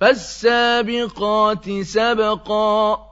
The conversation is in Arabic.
فالسابقات سبقا